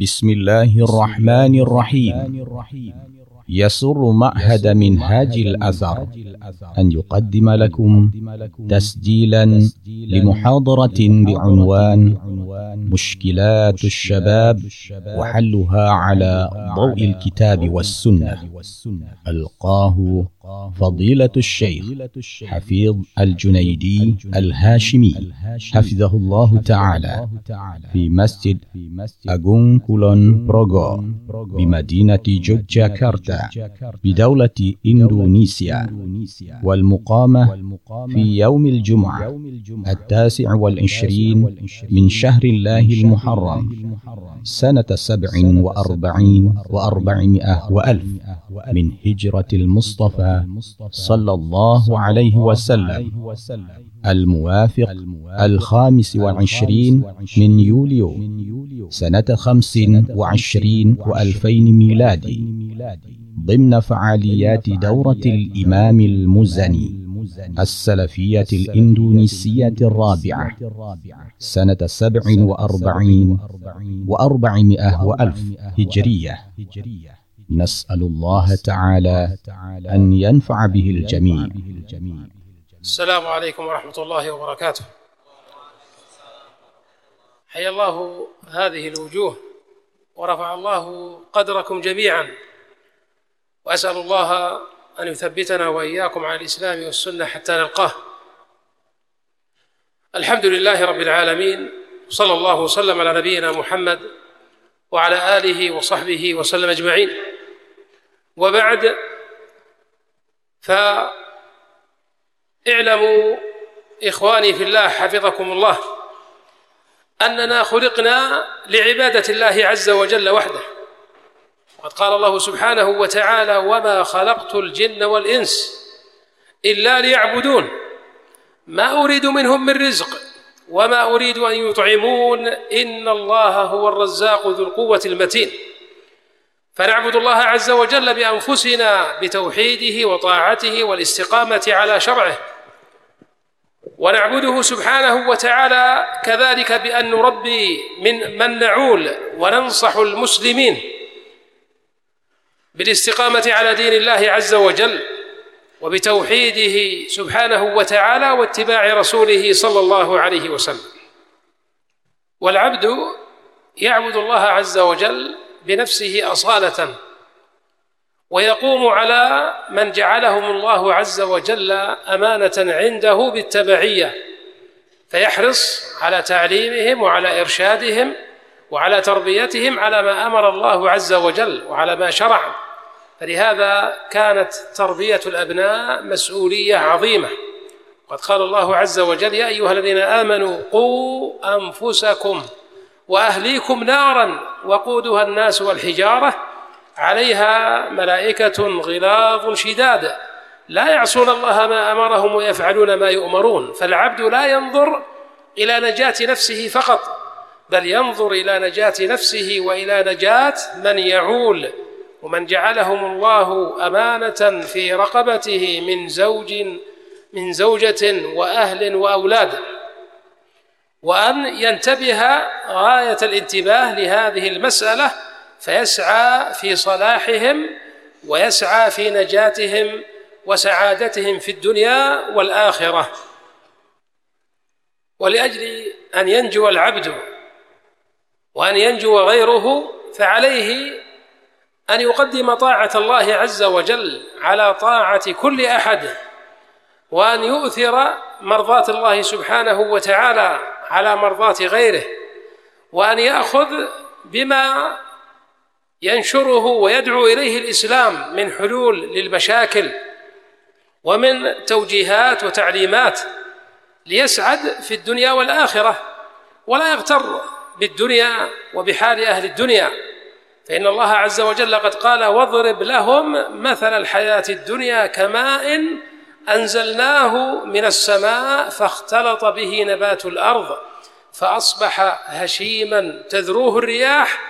بسم الله الرحمن الرحيم يسر معهد منهاج الأثر أن يقدم لكم تسجيلا لمحاضرة بعنوان مشكلات الشباب وحلها على ضوء الكتاب والسنة ألقاه فضيلة الشيخ حفيظ الجنيدي الهاشمي حفظه الله تعالى في مسجد أغون كولون بروغو بمدينة جوجاكرتا بدولة إندونيسيا والمقامة في يوم الجمعة التاسع والعشرين من شهر الله المحرم سنة سبع وأربعين وأربعمائة وألف من هجرة المصطفى صلى الله عليه وسلم الموافق الخامس والعشرين من يوليو سنة خمس وعشرين وألفين ميلادي ضمن فعاليات دورة الإمام المزني السلفية الإندونيسية الرابعة سنة سبع وأربعين وأربعمائة وألف هجرية نسأل الله تعالى أن ينفع به الجميع. السلام عليكم ورحمة الله وبركاته. حيا الله هذه الوجوه ورفع الله قدركم جميعا. وأسأل الله أن يثبتنا وإياكم على الإسلام والسنة حتى نلقاه. الحمد لله رب العالمين صلى الله وسلم على نبينا محمد وعلى آله وصحبه وسلم أجمعين. وبعد فاعلموا إخواني في الله حفظكم الله أننا خلقنا لعبادة الله عز وجل وحده وقد قال الله سبحانه وتعالى وما خلقت الجن والإنس إلا ليعبدون ما أريد منهم من رزق وما أريد أن يطعمون إن الله هو الرزاق ذو القوة المتين فنعبد الله عز وجل بأنفسنا بتوحيده وطاعته والاستقامة على شرعه. ونعبده سبحانه وتعالى كذلك بأن نربي من من نعول وننصح المسلمين بالاستقامة على دين الله عز وجل وبتوحيده سبحانه وتعالى واتباع رسوله صلى الله عليه وسلم. والعبد يعبد الله عز وجل بنفسه أصالة ويقوم على من جعلهم الله عز وجل أمانة عنده بالتبعية فيحرص على تعليمهم وعلى إرشادهم وعلى تربيتهم على ما أمر الله عز وجل وعلى ما شرع. فلهذا كانت تربية الأبناء مسؤولية عظيمة. قد قال الله عز وجل يا أيها الذين آمنوا قوا أنفسكم وأهليكم نارا وقودها الناس والحجارة عليها ملائكة غلاظ شداد. لا يعصون الله ما أمرهم ويفعلون ما يؤمرون. فالعبد لا ينظر إلى نجاة نفسه فقط بل ينظر إلى نجاة نفسه وإلى نجاة من يعول. ومن جعلهم الله أمانة في رقبته من زوج من زوجة وأهل وأولاد. وأن ينتبه غاية الانتباه لهذه المسألة فيسعى في صلاحهم ويسعى في نجاتهم وسعادتهم في الدنيا والآخرة. ولأجل أن ينجو العبد وأن ينجو غيره فعليه أن يقدم طاعة الله عز وجل على طاعة كل أحد وأن يؤثر مرضاة الله سبحانه وتعالى على مرضاة غيره وأن يأخذ بما ينشره ويدعو إليه الإسلام من حلول للمشاكل ومن توجيهات وتعليمات ليسعد في الدنيا والآخرة ولا يغتر بالدنيا وبحال أهل الدنيا. فإن الله عز وجل قد قال واضرب لهم مثل الحياة الدنيا كماء أنزلناه من السماء فاختلط به نبات الأرض فأصبح هشيما تذروه الرياح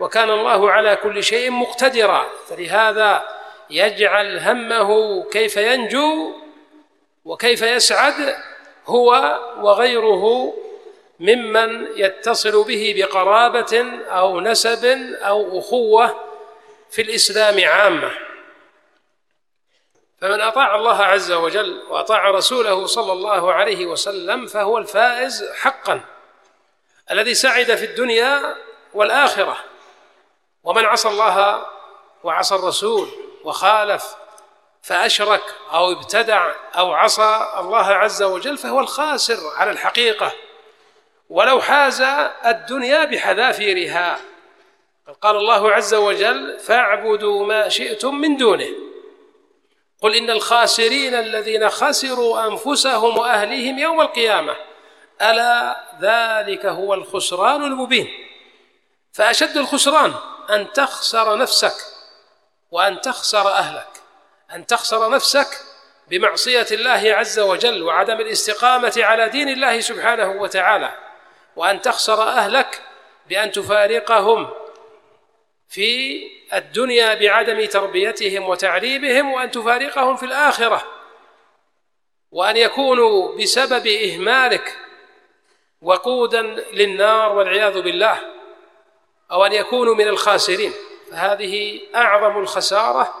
وكان الله على كل شيء مقتدرا. فلهذا يجعل همه كيف ينجو وكيف يسعد هو وغيره ممن يتصل به بقرابة أو نسب أو أخوة في الإسلام عامة. فمن أطاع الله عز وجل وأطاع رسوله صلى الله عليه وسلم فهو الفائز حقا الذي سعد في الدنيا والآخرة. ومن عصى الله وعصى الرسول وخالف فأشرك أو ابتدع أو عصى الله عز وجل فهو الخاسر على الحقيقة. ولو حاز الدنيا بحذافيرها. قال الله عز وجل فاعبدوا ما شئتم من دونه. قل إن الخاسرين الذين خسروا أنفسهم وأهليهم يوم القيامة. ألا ذلك هو الخسران المبين. فأشد الخسران أن تخسر نفسك وأن تخسر أهلك. أن تخسر نفسك بمعصية الله عز وجل وعدم الاستقامة على دين الله سبحانه وتعالى. وأن تخسر أهلك بأن تفارقهم في الدنيا بعدم تربيتهم وتعليمهم وأن تفارقهم في الآخرة. وأن يكونوا بسبب إهمالك وقودا للنار والعياذ بالله أو أن يكونوا من الخاسرين. فهذه أعظم الخسارة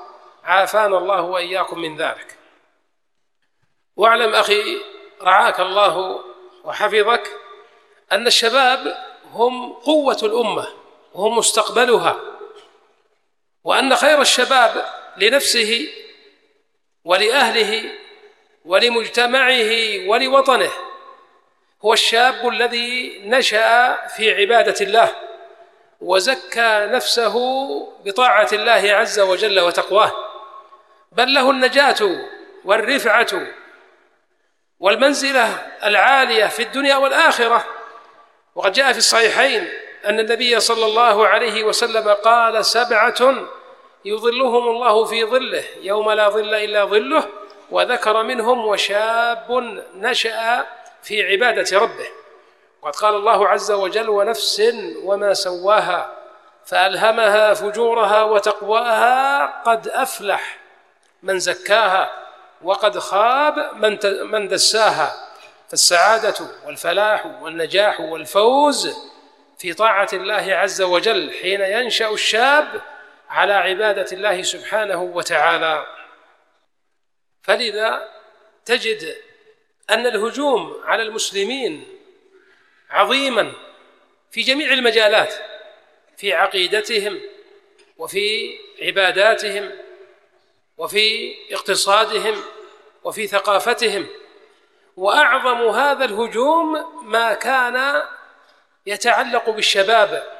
عافانا الله وإياكم من ذلك. واعلم أخي رعاك الله وحفظك أن الشباب هم قوة الأمة وهم مستقبلها. وأن خير الشباب لنفسه ولأهله ولمجتمعه ولوطنه هو الشاب الذي نشأ في عبادة الله وزكى نفسه بطاعة الله عز وجل وتقواه بل له النجاة والرفعة والمنزلة العالية في الدنيا والآخرة وقد جاء في الصحيحين أن النبي صلى الله عليه وسلم قال سبعة يظلهم الله في ظله يوم لا ظل إلا ظله وذكر منهم وشاب نشأ في عبادة ربه. وقد قال الله عز وجل ونفس وما سواها فألهمها فجورها وتقواها قد أفلح من زكاها وقد خاب من من دساها. فالسعادة والفلاح والنجاح والفوز في طاعة الله عز وجل حين ينشأ الشاب على عبادة الله سبحانه وتعالى. فلذا تجد أن الهجوم على المسلمين عظيما في جميع المجالات في عقيدتهم وفي عباداتهم وفي اقتصادهم وفي ثقافتهم. وأعظم هذا الهجوم ما كان يتعلق بالشباب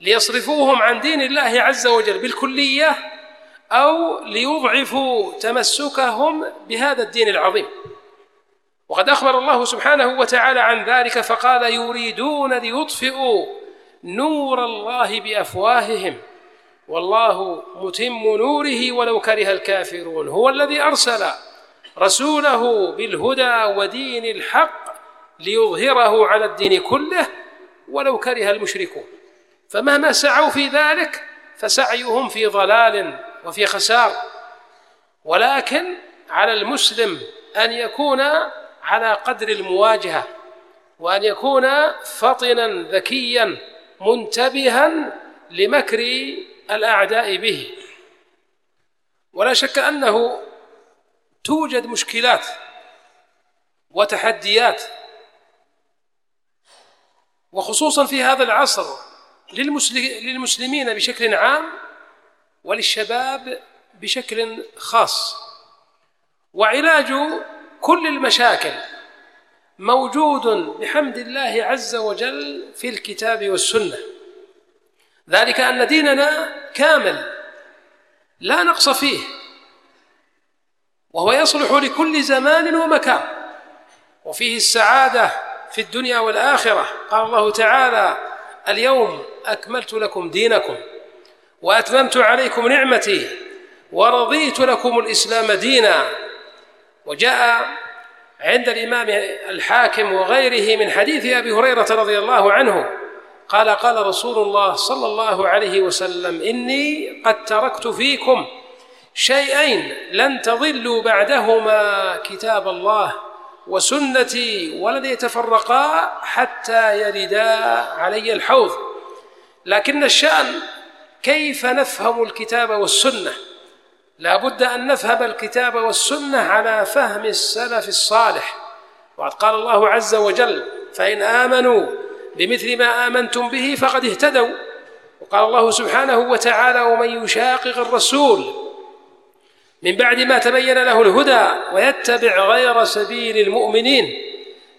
ليصرفوهم عن دين الله عز وجل بالكلية أو ليضعفوا تمسكهم بهذا الدين العظيم. وقد أخبر الله سبحانه وتعالى عن ذلك فقال يريدون ليطفئوا نور الله بأفواههم. والله متم نوره ولو كره الكافرون. هو الذي أرسل رسوله بالهدى ودين الحق ليظهره على الدين كله ولو كره المشركون. فمهما سعوا في ذلك فسعيهم في ضلال وفي خسار. ولكن على المسلم أن يكون على قدر المواجهة وأن يكون فطنا ذكيا منتبها لمكر الأعداء به. ولا شك أنه توجد مشكلات وتحديات وخصوصا في هذا العصر للمسلمين بشكل عام وللشباب بشكل خاص. وعلاج كل المشاكل موجود بحمد الله عز وجل في الكتاب والسنة. ذلك أن ديننا كامل لا نقص فيه وهو يصلح لكل زمان ومكان. وفيه السعادة في الدنيا والآخرة. قال الله تعالى اليوم أكملت لكم دينكم وأتممت عليكم نعمتي ورضيت لكم الإسلام دينا وجاء عند الإمام الحاكم وغيره من حديث أبي هريرة رضي الله عنه قال قال رسول الله صلى الله عليه وسلم إني قد تركت فيكم شيئين لن تضلوا بعدهما كتاب الله وسنتي ولن يتفرقا حتى يردا علي الحوض لكن الشأن كيف نفهم الكتاب والسنة؟ لا بد أن نفهم الكتاب والسنة على فهم السلف الصالح. وقد قال الله عز وجل فإن آمنوا بمثل ما آمنتم به فقد اهتدوا. وقال الله سبحانه وتعالى ومن يشاقق الرسول من بعد ما تبين له الهدى ويتبع غير سبيل المؤمنين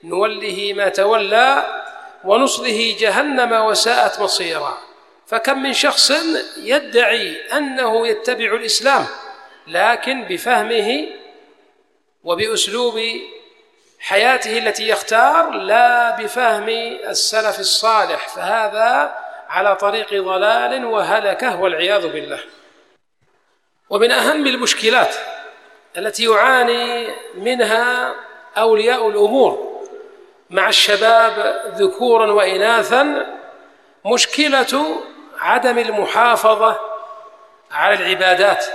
نوله ما تولى ونصله جهنم وساءت مصيرا. فكم من شخص يدعي أنه يتبع الإسلام لكن بفهمه وبأسلوب حياته التي يختار لا بفهم السلف الصالح. فهذا على طريق ضلال وهلكة والعياذ بالله. ومن أهم المشكلات التي يعاني منها أولياء الأمور مع الشباب ذكورا وإناثا مشكلة عدم المحافظة على العبادات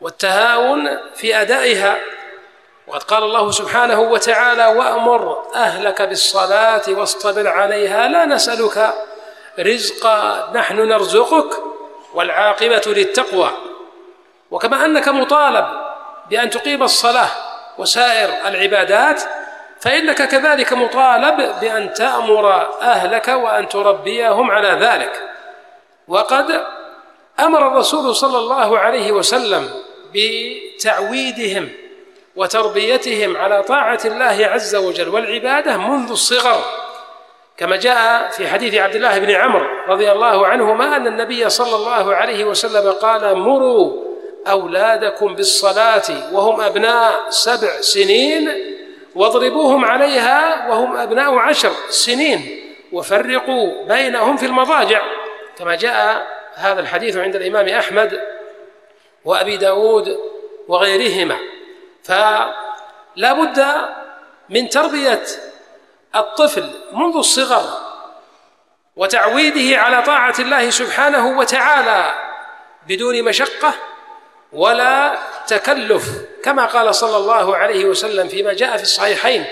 والتهاون في أدائها. وقد قال الله سبحانه وتعالى وأمر أهلك بالصلاة واصطبر عليها لا نسألك رزقا نحن نرزقك والعاقبة للتقوى. وكما أنك مطالب بأن تقيم الصلاة وسائر العبادات فإنك كذلك مطالب بأن تأمر أهلك وأن تربيهم على ذلك. وقد أمر الرسول صلى الله عليه وسلم بتعويدهم وتربيتهم على طاعة الله عز وجل والعبادة منذ الصغر. كما جاء في حديث عبد الله بن عمرو رضي الله عنهما أن النبي صلى الله عليه وسلم قال مروا أولادكم بالصلاة وهم أبناء سبع سنين واضربوهم عليها وهم أبناء عشر سنين وفرقوا بينهم في المضاجع. كما جاء هذا الحديث عند الإمام أحمد وأبي داود وغيرهما. فلا بد من تربية الطفل منذ الصغر وتعويده على طاعة الله سبحانه وتعالى بدون مشقة ولا تكلف كما قال صلى الله عليه وسلم فيما جاء في الصحيحين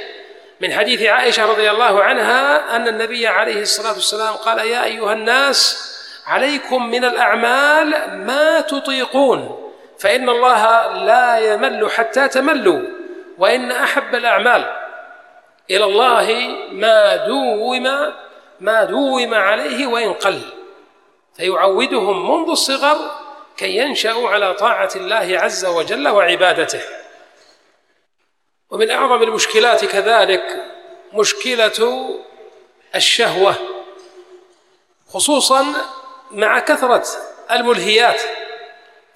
من حديث عائشة رضي الله عنها أن النبي عليه الصلاة والسلام قال يا أيها الناس عليكم من الأعمال ما تطيقون فإن الله لا يمل حتى تملوا وإن أحب الأعمال إلى الله ما دوم ما دوم عليه وإن قل فيعودهم منذ الصغر كي ينشأوا على طاعة الله عز وجل وعبادته. ومن أعظم المشكلات كذلك مشكلة الشهوة خصوصا مع كثرة الملهيات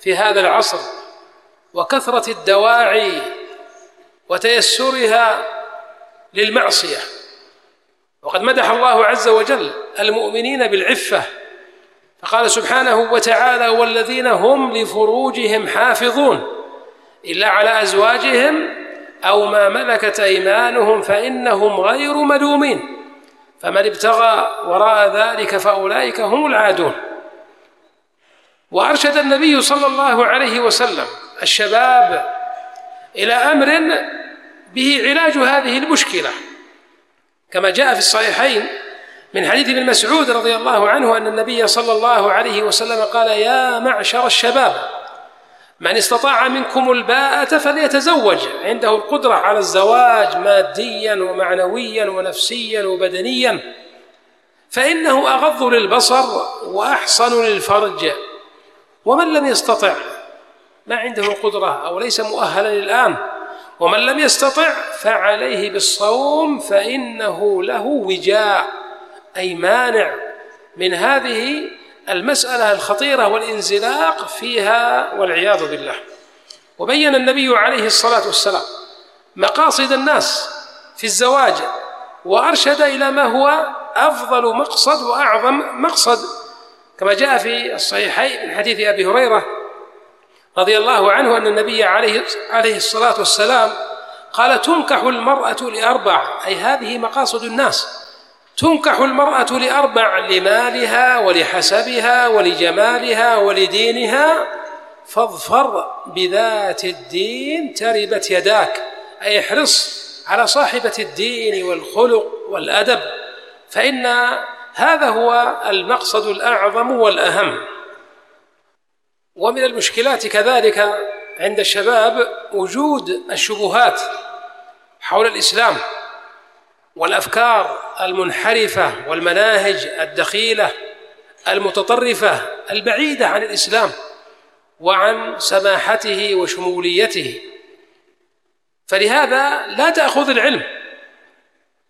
في هذا العصر وكثرة الدواعي وتيسرها للمعصية. وقد مدح الله عز وجل المؤمنين بالعفة فقال سبحانه وتعالى والذين هم لفروجهم حافظون إلا على أزواجهم أو ما ملكت أيمانهم فإنهم غير ملومين فمن ابتغى وراء ذلك فأولئك هم العادون وأرشد النبي صلى الله عليه وسلم الشباب إلى أمر به علاج هذه المشكلة كما جاء في الصحيحين من حديث ابن مسعود رضي الله عنه أن النبي صلى الله عليه وسلم قال يا معشر الشباب من استطاع منكم الباءة فليتزوج. عنده القدرة على الزواج ماديا ومعنويا ونفسيا وبدنيا فإنه أغض للبصر وأحصن للفرج ومن لم يستطع ما عنده القدرة أو ليس مؤهلا الآن ومن لم يستطع فعليه بالصوم فإنه له وجاء. أي مانع من هذه المسألة الخطيرة والانزلاق فيها والعياذ بالله. وبين النبي عليه الصلاة والسلام مقاصد الناس في الزواج وأرشد إلى ما هو أفضل مقصد وأعظم مقصد. كما جاء في الصحيحين من حديث أبي هريرة رضي الله عنه أن النبي عليه عليه الصلاة والسلام قال تنكح المرأة لأربع أي هذه مقاصد الناس. تنكح المرأة لأربع لمالها ولحسبها ولجمالها ولدينها فاظفر بذات الدين تربت يداك أي احرص على صاحبة الدين والخلق والأدب فإن هذا هو المقصد الأعظم والأهم. ومن المشكلات كذلك عند الشباب وجود الشبهات حول الإسلام. والأفكار المنحرفة والمناهج الدخيلة المتطرفة البعيدة عن الإسلام وعن سماحته وشموليته. فلهذا لا تأخذ العلم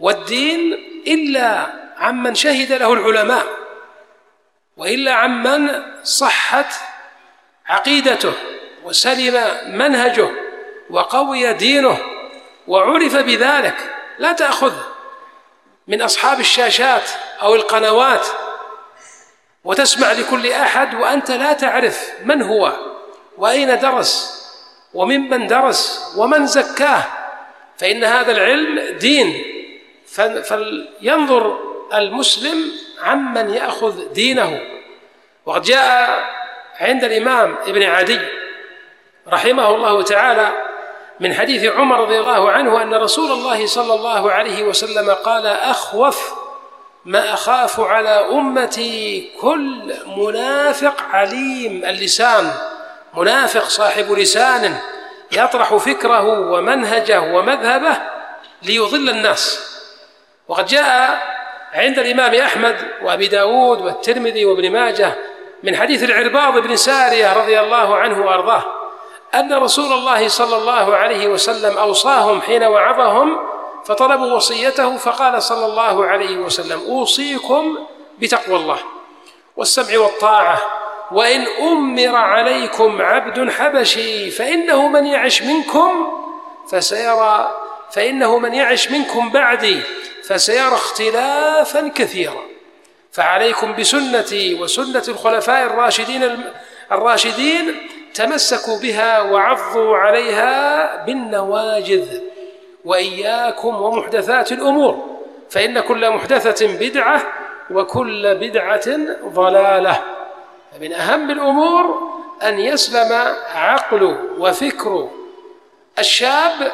والدين إلا عمن شهد له العلماء وإلا عمن صحت عقيدته وسلم منهجه وقوي دينه وعرف بذلك. لا تأخذ من أصحاب الشاشات أو القنوات. وتسمع لكل أحد وأنت لا تعرف من هو وأين درس وممن درس ومن زكاه. فإن هذا العلم دين. فلينظر المسلم عمن يأخذ دينه. وقد جاء عند الإمام ابن عدي رحمه الله تعالى من حديث عمر رضي الله عنه أن رسول الله صلى الله عليه وسلم قال أخوف ما أخاف على أمتي كل منافق عليم اللسان. منافق صاحب لسان يطرح فكره ومنهجه ومذهبه ليضل الناس. وقد جاء عند الإمام أحمد وأبي داود والترمذي وابن ماجه من حديث العرباض بن سارية رضي الله عنه وأرضاه. أن رسول الله صلى الله عليه وسلم أوصاهم حين وعظهم فطلبوا وصيته فقال صلى الله عليه وسلم أوصيكم بتقوى الله والسمع والطاعة وإن أمر عليكم عبد حبشي فإنه من يعش منكم فسيرى فإنه من يعش منكم بعدي فسيرى اختلافا كثيرا. فعليكم بسنتي وسنة الخلفاء الراشدين الراشدين تمسكوا بها وعضوا عليها بالنواجذ وإياكم ومحدثات الأمور فإن كل محدثة بدعة وكل بدعة ضلالة. فمن أهم الأمور أن يسلم عقل وفكر الشاب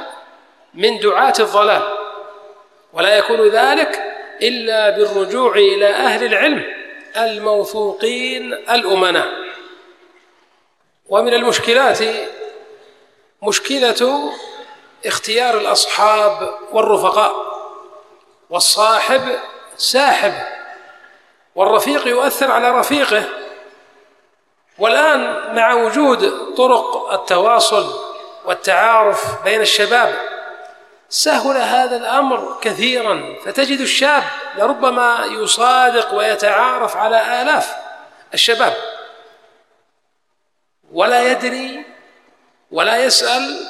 من دعاة الضلال ولا يكون ذلك إلا بالرجوع إلى أهل العلم الموثوقين الأمناء. ومن المشكلات مشكلة اختيار الأصحاب والرفقاء والصاحب ساحب والرفيق يؤثر على رفيقه. والآن مع وجود طرق التواصل والتعارف بين الشباب سهل هذا الأمر كثيرا. فتجد الشاب لربما يصادق ويتعارف على آلاف الشباب. ولا يدري ولا يسأل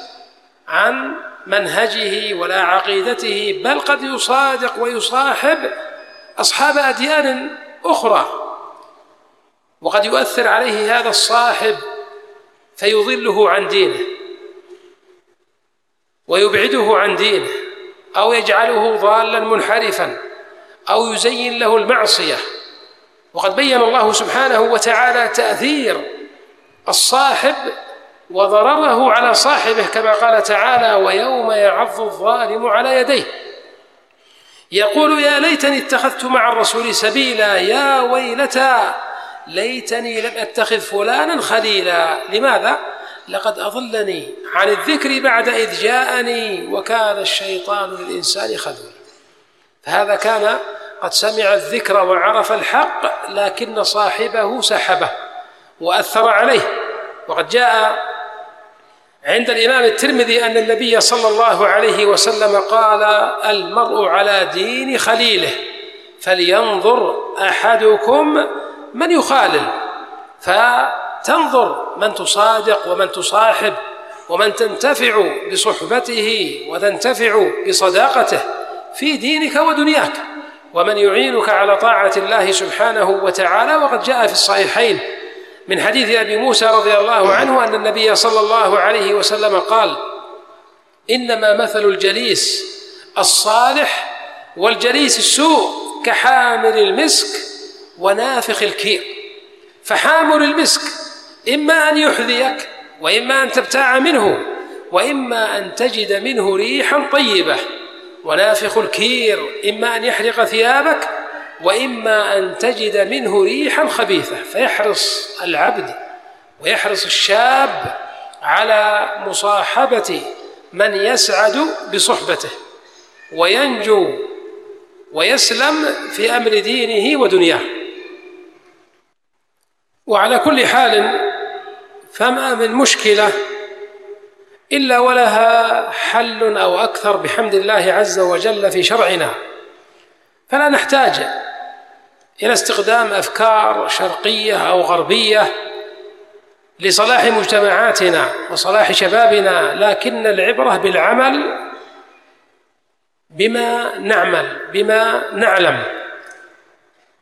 عن منهجه ولا عقيدته بل قد يصادق ويصاحب أصحاب أديان أخرى. وقد يؤثر عليه هذا الصاحب فيضله عن دينه ويبعده عن دينه أو يجعله ضالا منحرفا أو يزين له المعصية. وقد بين الله سبحانه وتعالى تأثير الصاحب وضرره على صاحبه كما قال تعالى ويوم يعظ الظالم على يديه. يقول يا ليتني اتخذت مع الرسول سبيلا يا ويلتى ليتني لم أتخذ فلانا خليلا. لماذا؟ لقد أضلني عن الذكر بعد إذ جاءني وكان الشيطان للإنسان خذولا فهذا كان قد سمع الذكر وعرف الحق لكن صاحبه سحبه وأثر عليه. وقد جاء عند الإمام الترمذي أن النبي صلى الله عليه وسلم قال المرء على دين خليله فلينظر أحدكم من يخالل فتنظر من تصادق ومن تصاحب ومن تنتفع بصحبته وتنتفع بصداقته في دينك ودنياك ومن يعينك على طاعة الله سبحانه وتعالى وقد جاء في الصحيحين من حديث أبي موسى رضي الله عنه أن النبي صلى الله عليه وسلم قال إنما مثل الجليس الصالح والجليس السوء كحامل المسك ونافخ الكير. فحامل المسك إما أن يحذيك وإما أن تبتاع منه وإما أن تجد منه ريحا طيبة. ونافخ الكير إما أن يحرق ثيابك وإما أن تجد منه ريحا خبيثة فيحرص العبد ويحرص الشاب على مصاحبة من يسعد بصحبته وينجو ويسلم في أمر دينه ودنياه. وعلى كل حال فما من مشكلة إلا ولها حل أو أكثر بحمد الله عز وجل في شرعنا. فلا نحتاج إلى استخدام أفكار شرقية أو غربية لصلاح مجتمعاتنا وصلاح شبابنا لكن العبرة بالعمل بما نعمل بما نعلم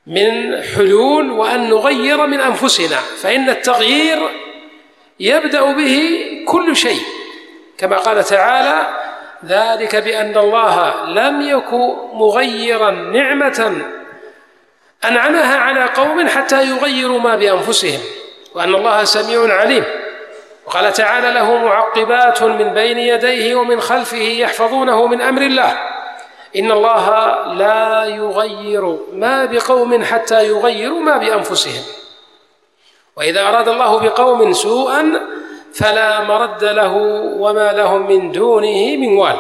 من حلول وأن نغير من أنفسنا فإن التغيير يبدأ به كل شيء. كما قال تعالى ذلك بأن الله لم يك مغيرا نعمة أنعمها على قوم حتى يغيروا ما بأنفسهم وأن الله سميع عليم. وقال تعالى له معقبات من بين يديه ومن خلفه يحفظونه من أمر الله. إن الله لا يغير ما بقوم حتى يغيروا ما بأنفسهم. وإذا أراد الله بقوم سوءا فلا مرد له وما لهم من دونه من وال.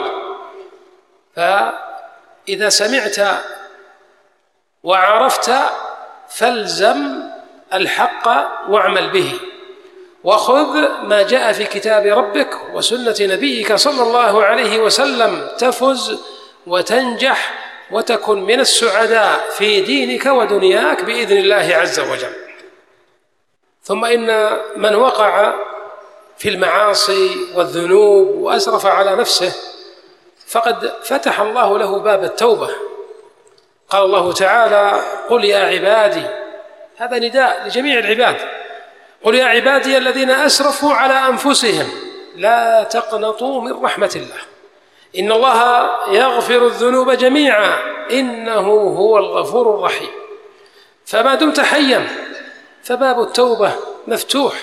فإذا سمعت وعرفت فالزم الحق واعمل به وخذ ما جاء في كتاب ربك وسنة نبيك صلى الله عليه وسلم تفز وتنجح وتكن من السعداء في دينك ودنياك بإذن الله عز وجل. ثم إن من وقع في المعاصي والذنوب وأسرف على نفسه فقد فتح الله له باب التوبة. قال الله تعالى قل يا عبادي هذا نداء لجميع العباد. قل يا عبادي الذين أسرفوا على أنفسهم لا تقنطوا من رحمة الله. إن الله يغفر الذنوب جميعا إنه هو الغفور الرحيم. فما دمت حيا فباب التوبة مفتوح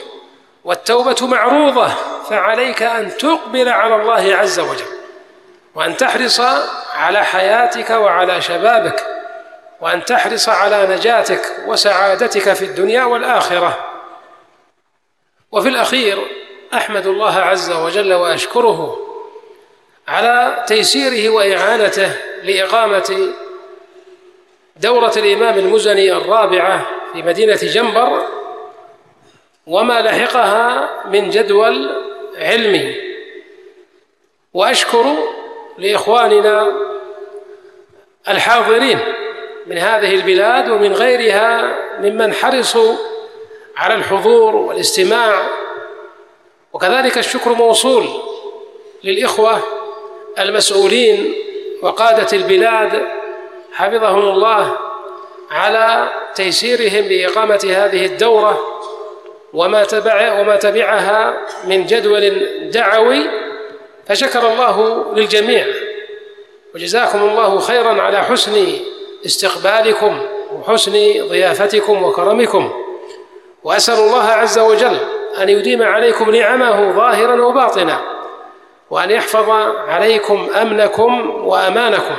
والتوبة معروضة فعليك أن تقبل على الله عز وجل وأن تحرص على حياتك وعلى شبابك. وأن تحرص على نجاتك وسعادتك في الدنيا والآخرة. وفي الأخير أحمد الله عز وجل وأشكره على تيسيره وإعانته لإقامة دورة الإمام المزني الرابعة في مدينة جنبر وما لحقها من جدول علمي وأشكر لإخواننا الحاضرين من هذه البلاد ومن غيرها ممن حرصوا على الحضور والاستماع. وكذلك الشكر موصول للإخوة المسؤولين وقادة البلاد حفظهم الله على تيسيرهم لإقامة هذه الدورة وما تبع وما تبعها من جدول دعوي فشكر الله للجميع. وجزاكم الله خيرا على حسن استقبالكم وحسن ضيافتكم وكرمكم. وأسأل الله عز وجل أن يديم عليكم نعمه ظاهرا وباطنا وأن يحفظ عليكم أمنكم وأمانكم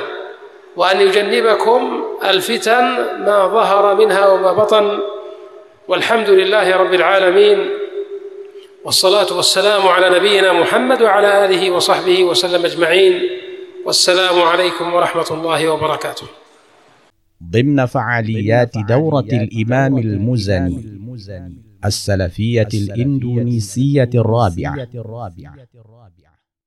وأن يجنبكم الفتن ما ظهر منها وما بطن. والحمد لله رب العالمين والصلاة والسلام على نبينا محمد وعلى آله وصحبه وسلم أجمعين. والسلام عليكم ورحمة الله وبركاته. ضمن فعاليات دورة الإمام المزني. السلفية الإندونيسية الرابعة.